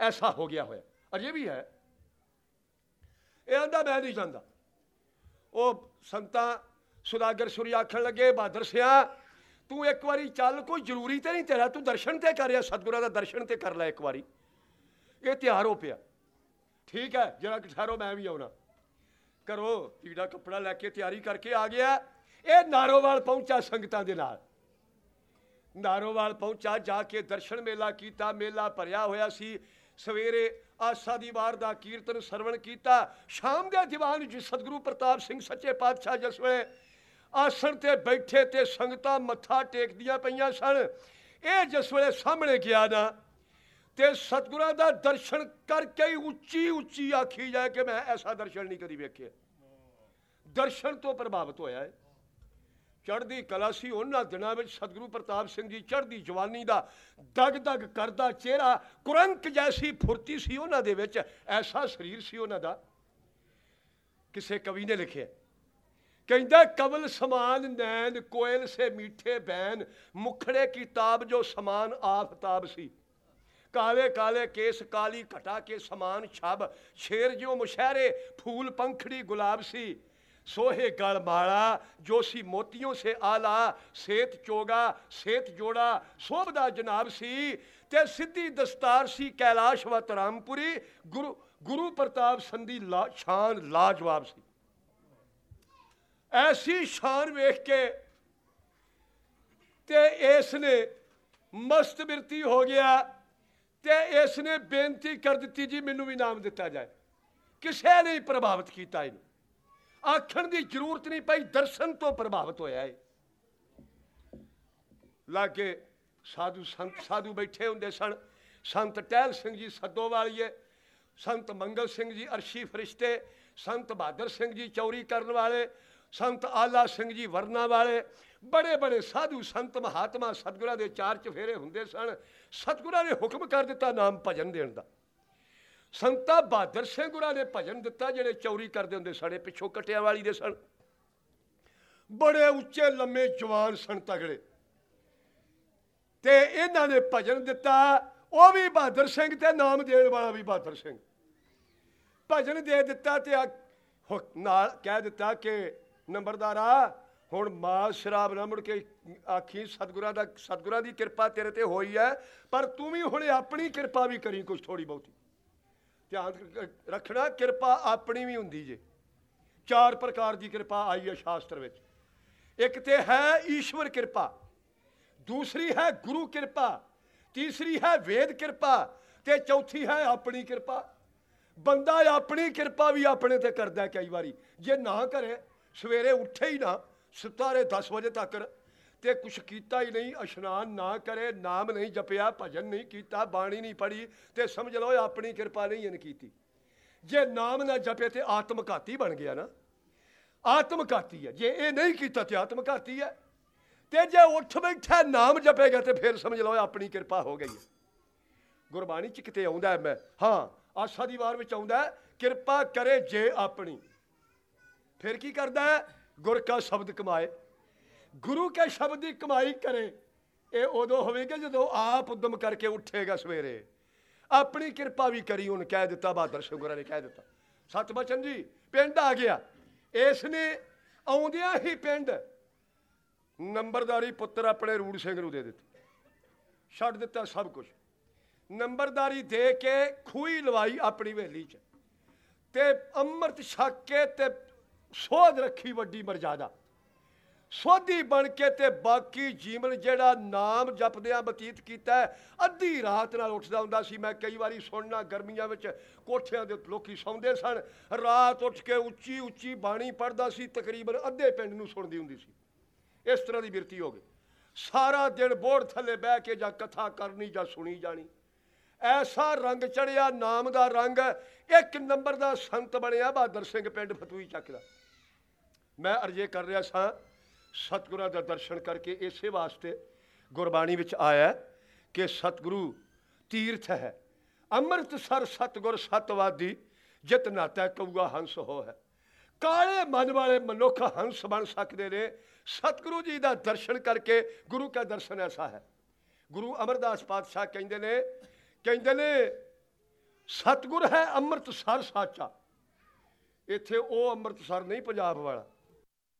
ਐਸਾ ਹੋ ਗਿਆ ਹੋਇਆ। ਅਜੇ ਵੀ ਹੈ। ਇਹ ਆਂਦਾ, ਮੈਂ ਨਹੀਂ ਜਾਂਦਾ ਉਹ ਸੰਤਾਂ ਸੁਦਾਗਰ ਸੁਰੀ ਆਖਣ ਲੱਗੇ, ਬਹਾਦਰ ਸਿਆ, ਤੂੰ ਇੱਕ ਵਾਰੀ ਚੱਲ, ਕੋਈ ਜ਼ਰੂਰੀ ਤੇ ਨਹੀਂ ਤੇਰਾ। ਤੂੰ ਦਰਸ਼ਨ ਤੇ ਕਰਿਆ ਸਤਿਗੁਰਾਂ ਦਾ ਦਰਸ਼ਨ ਤੇ ਕਰ ਲੈ ਇੱਕ ਵਾਰੀ। ਇਹ ਤਿਆਰ ਹੋ ਪਿਆ। ਠੀਕ ਹੈ, ਜਿਹੜਾ ਠਹਿਰੋ, ਮੈਂ ਵੀ ਆਉਣਾ। ਕਰੋ, ਕੀੜਾ ਕੱਪੜਾ ਲੈ ਕੇ ਤਿਆਰੀ ਕਰਕੇ ਆ ਗਿਆ। ਇਹ ਨਾਰੋਵਾਲ ਪਹੁੰਚਾ ਸੰਗਤਾਂ ਦੇ ਨਾਲ। ਨਾਰੋਵਾਲ ਪਹੁੰਚਾ, ਜਾ ਕੇ ਦਰਸ਼ਨ ਮੇਲਾ ਕੀਤਾ, ਮੇਲਾ ਭਰਿਆ ਹੋਇਆ ਸੀ। ਸਵੇਰੇ ਆਸਾ ਦੀ ਵਾਰ ਦਾ ਕੀਰਤਨ ਸਰਵਣ ਕੀਤਾ। ਸ਼ਾਮ ਦੇ ਦੀਵਾਨ ਜੀ ਸਤਿਗੁਰੂ ਪ੍ਰਤਾਪ ਸਿੰਘ ਸੱਚੇ ਪਾਤਸ਼ਾਹ ਜਿਸ ਵੇਲੇ ਆਸਣ ਤੇ ਬੈਠੇ ਤੇ ਸੰਗਤਾਂ ਮੱਥਾ ਟੇਕਦੀਆਂ ਪਈਆਂ ਸਨ, ਇਹ ਜਿਸ ਵੇਲੇ ਸਾਹਮਣੇ ਗਿਆ ਨਾ, ਤੇ ਸਤਿਗੁਰਾਂ ਦਾ ਦਰਸ਼ਨ ਕਰਕੇ ਹੀ ਉੱਚੀ ਉੱਚੀ ਆਖੀ ਜਾਏ ਕਿ ਮੈਂ ਐਸਾ ਦਰਸ਼ਨ ਨਹੀਂ ਕਦੀ ਵੇਖਿਆ। ਦਰਸ਼ਨ ਤੋਂ ਪ੍ਰਭਾਵਿਤ ਹੋਇਆ ਹੈ ਚੜ੍ਹਦੀ ਕਲਾ ਸੀ, ਉਹਨਾਂ ਦਿਨਾਂ ਵਿੱਚ ਸਤਿਗੁਰੂ ਪ੍ਰਤਾਪ ਸਿੰਘ ਜੀ ਚੜ੍ਹਦੀ ਜਵਾਨੀ ਦਾ ਦਗ ਦਗ ਕਰਦਾ ਚਿਹਰਾ, ਕੁਰੰਕ ਜੈਸੀ ਫੁਰਤੀ ਸੀ ਉਹਨਾਂ ਦੇ ਵਿੱਚ, ਐਸਾ ਸਰੀਰ ਸੀ ਉਹਨਾਂ ਦਾ। ਕਿਸੇ ਕਵੀ ਨੇ ਲਿਖਿਆ, ਕਹਿੰਦਾ, ਕਵਲ ਸਮਾਨ ਨੈਣ, ਕੋਇਲ ਸੇ ਮੀਠੇ ਬੈਨ, ਮੁਖੜੇ ਕੀ ਤਾਬ ਜੋ ਸਮਾਨ ਆਫਤਾਬ ਸੀ। ਕਾਲੇ ਕਾਲੇ ਕੇਸ, ਕਾਲੀ ਘਟਾ ਕੇ ਸਮਾਨ ਛਬ ਸ਼ੇਰ ਜਿਉ ਮੁਸ਼ਹਿਰੇ, ਫੂਲ ਪੰਖੜੀ ਗੁਲਾਬ ਸੀ। सोहे गढ़ माड़ा जोशी मोतियों से आला सेत चोगा सेत जोड़ा शोभदा जनाब सी ते सिद्धि दस्तार सी कैलाश व रामपुरी गुरु गुरु प्रताप संधि ला, शान लाजवाब सी ऐसी शान वेख के ते इसने मस्त बिरती हो गया ते इसने बेनती कर दी जी मैनू भी नाम दिता जाए किसी ने प्रभावित किया इन्हें ਆਖਣ ਦੀ ਜ਼ਰੂਰਤ ਨਹੀਂ ਪਈ, ਦਰਸ਼ਨ ਤੋਂ ਪ੍ਰਭਾਵਿਤ ਹੋਇਆ ਏ। ਲਾਗੇ ਸਾਧੂ ਸੰਤ ਸਾਧੂ ਬੈਠੇ ਹੁੰਦੇ ਸਨ। ਸੰਤ ਟਹਿਲ ਸਿੰਘ ਜੀ ਸੱਦੋ ਵਾਲੀਏ ਸੰਤ ਮੰਗਲ ਸਿੰਘ ਜੀ ਅਰਸ਼ੀ ਫਰਿਸ਼ਤੇ, ਸੰਤ ਬਹਾਦਰ ਸਿੰਘ ਜੀ ਚੌਰੀ ਕਰਨ ਵਾਲੇ, ਸੰਤ ਆਲਾ ਸਿੰਘ ਜੀ ਵਰਨਾ ਵਾਲੇ, ਬੜੇ ਬੜੇ ਸਾਧੂ ਸੰਤ ਮਹਾਤਮਾ ਸਤਗੁਰਾਂ ਦੇ ਚਾਰ ਚਫੇਰੇ ਹੁੰਦੇ ਸਨ। ਸਤਗੁਰਾਂ ਨੇ ਹੁਕਮ ਕਰ ਦਿੱਤਾ ਨਾਮ ਭਜਨ ਦੇਣ ਦਾ। ਸੰਤਾ ਬਹਾਦਰ ਸਿੰਘ ਉਹਨਾਂ ਨੇ ਭਜਨ ਦਿੱਤਾ, ਜਿਹੜੇ ਚੌਰੀ ਕਰਦੇ ਹੁੰਦੇ ਸਣੇ ਪਿੱਛੋਂ ਕਟਿਆ ਵਾਲੀ ਦੇ ਸਨ। ਬੜੇ ਉੱਚੇ ਲੰਮੇ ਜਵਾਨ ਸਨ ਤਗੜੇ। ਤੇ ਇਹਨਾਂ ਨੇ ਭਜਨ ਦਿੱਤਾ, ਉਹ ਵੀ ਬਹਾਦਰ ਸਿੰਘ ਤੇ ਨਾਮ ਦੇਣ ਵਾਲਾ ਵੀ ਬਹਾਦਰ ਸਿੰਘ। ਭਜਨ ਦੇ ਦਿੱਤਾ ਤੇ ਨਾਲ ਕਹਿ ਦਿੱਤਾ ਕਿ, ਨੰਬਰਦਾਰਾ, ਹੁਣ ਮਾਂ ਸ਼ਰਾਬ ਨਾ ਮੁੜ ਕੇ ਆਖੀ, ਸਤਗੁਰਾਂ ਦਾ ਸਤਗੁਰਾਂ ਦੀ ਕਿਰਪਾ ਤੇਰੇ ਤੇ ਹੋਈ ਹੈ, ਪਰ ਤੂੰ ਵੀ ਹੁਣ ਆਪਣੀ ਕਿਰਪਾ ਵੀ ਕਰੀ ਕੁਝ ਥੋੜੀ ਬਹੁਤੀ। ਧਿਆਨ ਰੱਖਣਾ, ਕਿਰਪਾ ਆਪਣੀ ਵੀ ਹੁੰਦੀ ਜੇ। ਚਾਰ ਪ੍ਰਕਾਰ ਦੀ ਕਿਰਪਾ ਆਈ ਹੈ ਸ਼ਾਸਤਰ ਵਿੱਚ। ਇੱਕ ਤੇ ਹੈ ਈਸ਼ਵਰ ਕਿਰਪਾ, ਦੂਸਰੀ ਹੈ ਗੁਰੂ ਕਿਰਪਾ, ਤੀਸਰੀ ਹੈ ਵੇਦ ਕਿਰਪਾ, ਤੇ ਚੌਥੀ ਹੈ ਆਪਣੀ ਕਿਰਪਾ। ਬੰਦਾ ਆਪਣੀ ਕਿਰਪਾ ਵੀ ਆਪਣੇ ਤੇ ਕਰਦਾ ਕਈ ਵਾਰੀ। ਜੇ ਨਾ ਕਰੇ, ਸਵੇਰੇ ਉੱਠੇ ਹੀ ਨਾ, ਸੁਤਾਰੇ 10 ਵਜੇ ਤੱਕ ਤੇ ਕੁਛ ਕੀਤਾ ਹੀ ਨਹੀਂ, ਇਸ਼ਨਾਨ ਨਾ ਕਰੇ, ਨਾਮ ਨਹੀਂ ਜਪਿਆ, ਭਜਨ ਨਹੀਂ ਕੀਤਾ, ਬਾਣੀ ਨਹੀਂ ਪੜ੍ਹੀ ਤੇ ਸਮਝ ਲਓ ਆਪਣੀ ਕਿਰਪਾ ਨਹੀਂ ਇਹਨ ਕੀਤੀ। ਜੇ ਨਾਮ ਨਾ ਜਪੇ ਤੇ ਆਤਮਘਾਤੀ ਬਣ ਗਿਆ ਨਾ। ਆਤਮਘਾਤੀ ਹੈ। ਜੇ ਇਹ ਨਹੀਂ ਕੀਤਾ ਤੇ ਆਤਮਘਾਤੀ ਹੈ। ਤੇ ਜੇ ਉੱਠ ਬੈਠਾ ਨਾਮ ਜਪੇਗਾ ਤੇ ਫਿਰ ਸਮਝ ਲਓ ਆਪਣੀ ਕਿਰਪਾ ਹੋ ਗਈ ਹੈ। ਗੁਰਬਾਣੀ ਚ ਕਿਤੇ ਆਉਂਦਾ ਮੈਂ, ਹਾਂ, ਆਸਾ ਦੀ ਵਾਰ ਵਿੱਚ ਆਉਂਦਾ ਕਿਰਪਾ ਕਰੇ ਜੇ ਆਪਣੀ। ਫਿਰ ਕੀ ਕਰਦਾ ਹੈ? ਗੁਰ ਕਾ ਸ਼ਬਦ ਕਮਾਏ। ਗੁਰੂ ਕੇ ਸ਼ਬਦ ਦੀ ਕਮਾਈ ਕਰੇ, ਇਹ ਉਦੋਂ ਹੋਵੇਗਾ ਜਦੋਂ ਆਪ ਉਦਮ ਕਰਕੇ ਉੱਠੇਗਾ ਸਵੇਰੇ। ਆਪਣੀ ਕਿਰਪਾ ਵੀ ਕਰੀ, ਉਹਨ ਕਹਿ ਦਿੱਤਾ, ਬਹਾਦਰ ਸ਼ੁਗਰਾ ਨੇ ਕਹਿ ਦਿੱਤਾ। ਸਤਬਚਨ ਜੀ, ਪਿੰਡ ਆ ਗਿਆ। ਇਸ ਨੇ ਆਉਂਦਿਆਂ ਹੀ ਪਿੰਡ ਨੰਬਰਦਾਰੀ ਪੁੱਤਰ ਆਪਣੇ ਰੂੜ ਸਿੰਘ ਨੂੰ ਦੇ ਦਿੱਤੀ। ਛੱਡ ਦਿੱਤਾ ਸਭ ਕੁਝ ਨੰਬਰਦਾਰੀ ਦੇ ਕੇ ਖੂਹੀ ਲਵਾਈ ਆਪਣੀ ਹਵੇਲੀ 'ਚ। ਤੇ ਅੰਮ੍ਰਿਤ ਛੱਕ ਕੇ ਤੇ ਸੋਧ ਰੱਖੀ ਵੱਡੀ ਮਰਜ਼ਾਦਾ। ਸੋਧੀ ਬਣ ਕੇ ਤੇ ਬਾਕੀ ਜੀਵਨ ਜਿਹੜਾ ਨਾਮ ਜਪਦਿਆਂ ਬਤੀਤ ਕੀਤਾ ਅੱਧੀ ਰਾਤ ਨਾਲ ਉੱਠਦਾ ਹੁੰਦਾ ਸੀ। ਮੈਂ ਕਈ ਵਾਰੀ ਸੁਣਨਾ ਗਰਮੀਆਂ ਵਿੱਚ ਕੋਠਿਆਂ ਦੇ ਲੋਕੀ ਸੌਂਦੇ ਸਨ। ਰਾਤ ਉੱਠ ਕੇ ਉੱਚੀ ਉੱਚੀ ਬਾਣੀ ਪੜਦਾ ਸੀ, ਤਕਰੀਬਨ ਅੱਧੇ ਪਿੰਡ ਨੂੰ ਸੁਣਦੀ ਹੁੰਦੀ ਸੀ। ਇਸ ਤਰ੍ਹਾਂ ਦੀ ਬਿਰਤੀ ਹੋ ਗਈ। ਸਾਰਾ ਦਿਨ ਬੋੜ ਥੱਲੇ ਬਹਿ ਕੇ ਜਾਂ ਕਥਾ ਕਰਨੀ ਜਾਂ ਸੁਣੀ ਜਾਣੀ। ਐਸਾ ਰੰਗ ਚੜਿਆ, ਨਾਮ ਦਾ ਰੰਗ, ਇੱਕ ਨੰਬਰ ਦਾ ਸੰਤ ਬਣਿਆ, ਬਹਾਦਰ ਸਿੰਘ ਪਿੰਡ ਫਤੂਈ ਚੱਕ ਦਾ। ਮੈਂ ਅਰਜ਼ੇ ਕਰ ਰਿਹਾ ਸਾਂ ਸਤਿਗੁਰਾਂ ਦਾ ਦਰਸ਼ਨ ਕਰਕੇ ਇਸੇ ਵਾਸਤੇ ਗੁਰਬਾਣੀ ਵਿੱਚ ਆਇਆ ਕਿ ਸਤਿਗੁਰੂ ਤੀਰਥ ਹੈ। ਅੰਮ੍ਰਿਤਸਰ ਸਤਿਗੁਰ ਸਤਵਾਦੀ ਜਿਤ ਨਾਤਾ ਕਊਗਾ ਹੰਸ ਹੋ ਹੈ। ਕਾਲੇ ਮਨ ਵਾਲੇ ਮਨੁੱਖ ਹੰਸ ਬਣ ਸਕਦੇ ਨੇ। ਸਤਿਗੁਰੂ ਜੀ ਦਾ ਦਰਸ਼ਨ ਕਰਕੇ ਗੁਰੂ ਦਾ ਦਰਸ਼ਨ ਐਸਾ ਹੈ। ਗੁਰੂ ਅਮਰਦਾਸ ਪਾਤਸ਼ਾਹ ਕਹਿੰਦੇ ਨੇ ਕਹਿੰਦੇ ਨੇ, ਸਤਿਗੁਰ ਹੈ ਅੰਮ੍ਰਿਤਸਰ ਸਾਚਾ। ਇੱਥੇ ਉਹ ਅੰਮ੍ਰਿਤਸਰ ਨਹੀਂ, ਪੰਜਾਬ ਵਾਲਾ।